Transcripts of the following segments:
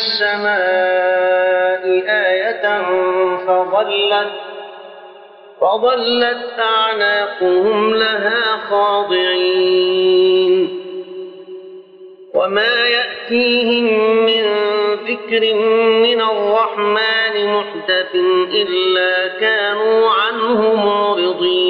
السماء آية فظلت فظلت أعناقهم لها خاضعين. وما يأتيهم من ذكر من الرحمن محدث إلا كانوا عنه معرضين.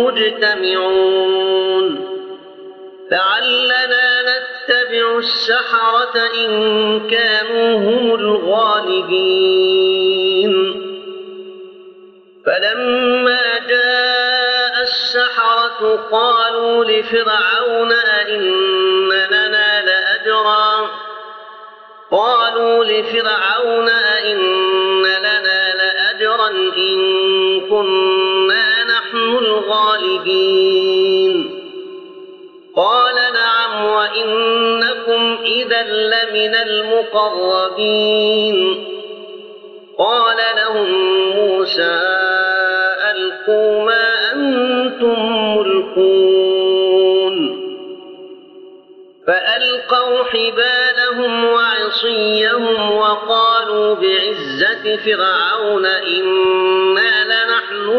مجتمعون. لعلنا نتبع السحرة إن كانوا هم الغالبين. فلما جاء السحرة قالوا لفرعون أئن لنا لأجرا. قالوا لفرعون أئن لنا لأجرا إن كنا الغالبين. قال نعم وإنكم إذا لمن المقربين. قال لهم موسى ألقوا ما أنتم ملقون. فألقوا حبالهم وعصيهم وقالوا بعزة فرعون لنحن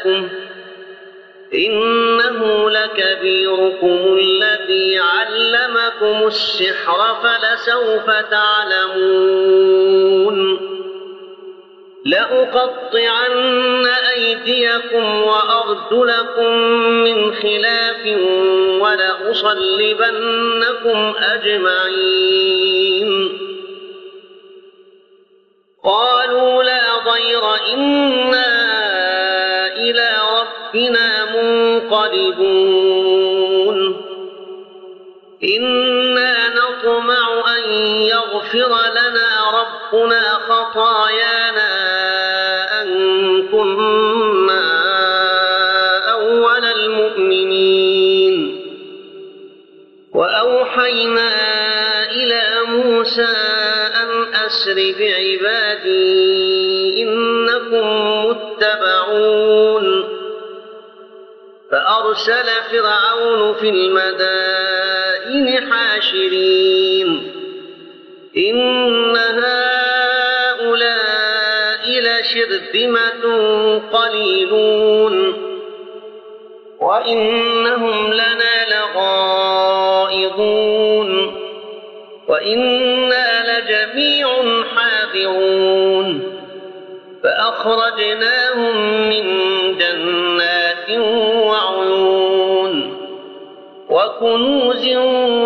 لكم إنه لكبيركم الذي علمكم السحر فلسوف تعلمون لأقطعن أيديكم وأرجلكم من خلاف ولأصلبنكم أجمعين قالوا لا ضير إنا ربنا منقلبون. إنا نطمع أن يغفر لنا ربنا خطايانا أن كنا أول المؤمنين. وأوحينا إلى موسى أن أسر بعبادي فأرسل فرعون في المدائن حاشرين. إن هؤلاء لشرذمة قليلون. وإنهم لنا لغائظون وإنا لجميع حاذرون. فأخرجناهم من جنات وكنوز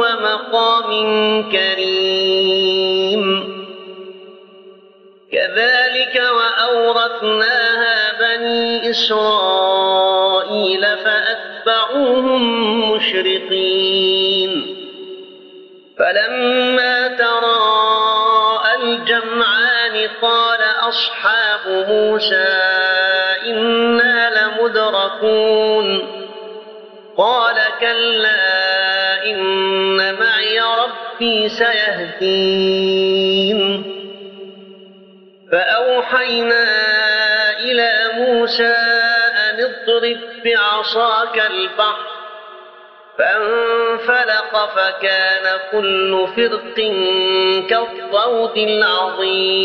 ومقام كريم. كذلك وأورثناها بني إسرائيل فأتبعوهم مشرقين. فلما تراءى الجمعان قال أصحاب موسى إنا لمدركون. قال كلا إن معي ربي سيهدين. فأوحينا إلى موسى أن اضرب بعصاك البحر فانفلق فكان كل فرق كالطود العظيم.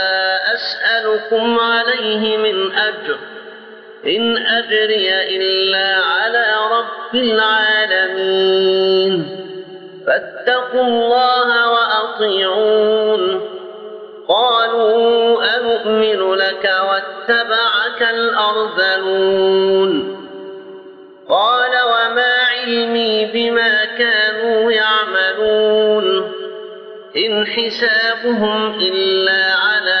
أسألكم عليه من أجر إن أجري إلا على رب العالمين فاتقوا الله وأطيعون قالوا أنؤمن لك واتبعك الأرذلون قال وما علمي بما كانوا يعملون إن حسابهم إلا على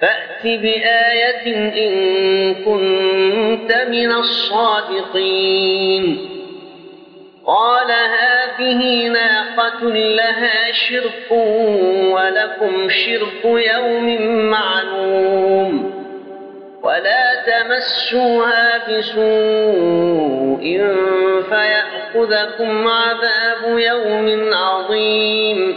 فأت بآية إن كنت من الصادقين. قال هذه ناقة لها شرك ولكم شرك يوم معلوم. ولا تمسوها بسوء فيأخذكم عذاب يوم عظيم.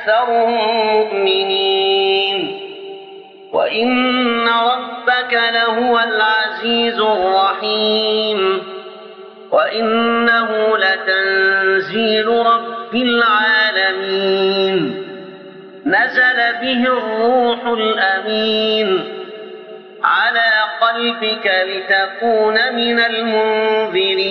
أكثرهم مؤمنين. وإن ربك لهو العزيز الرحيم. وإنه لتنزيل رب العالمين. نزل به الروح الأمين. على قلبك لتكون من المنذرين.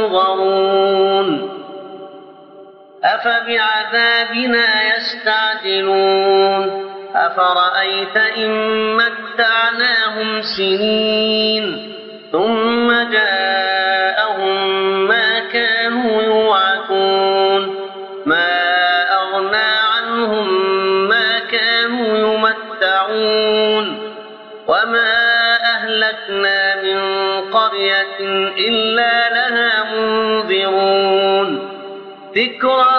أفبعذابنا يستعجلون؟ أفرأيت إن متعناهم سنين ثم جاءهم ما كانوا يوعدون. ما أغنى عنهم ما كانوا يمتعون. وما أهلكنا من قرية إلا لها منذرون. ذكرى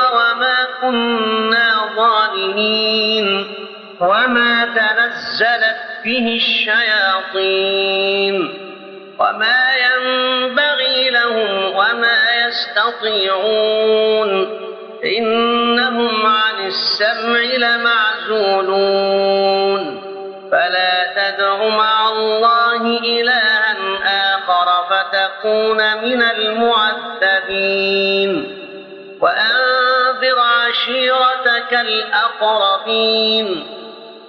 وما تنزلت به الشياطين وما ينبغي لهم وما يستطيعون إنهم عن السمع لمعزولون فلا تدع مع الله إلها آخر فتكون من المعذبين وأنذر عشيرتك الأقربين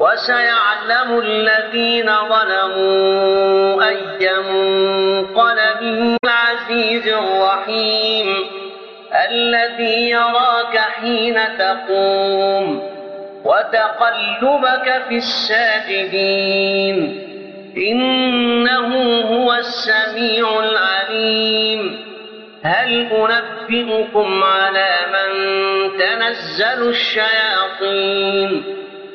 وسيعلم الذين ظلموا أي منقلب العزيز الرحيم الذي يراك حين تقوم وتقلبك في الساجدين. إنه هو السميع العليم. هل أنبئكم على من تنزل الشياطين؟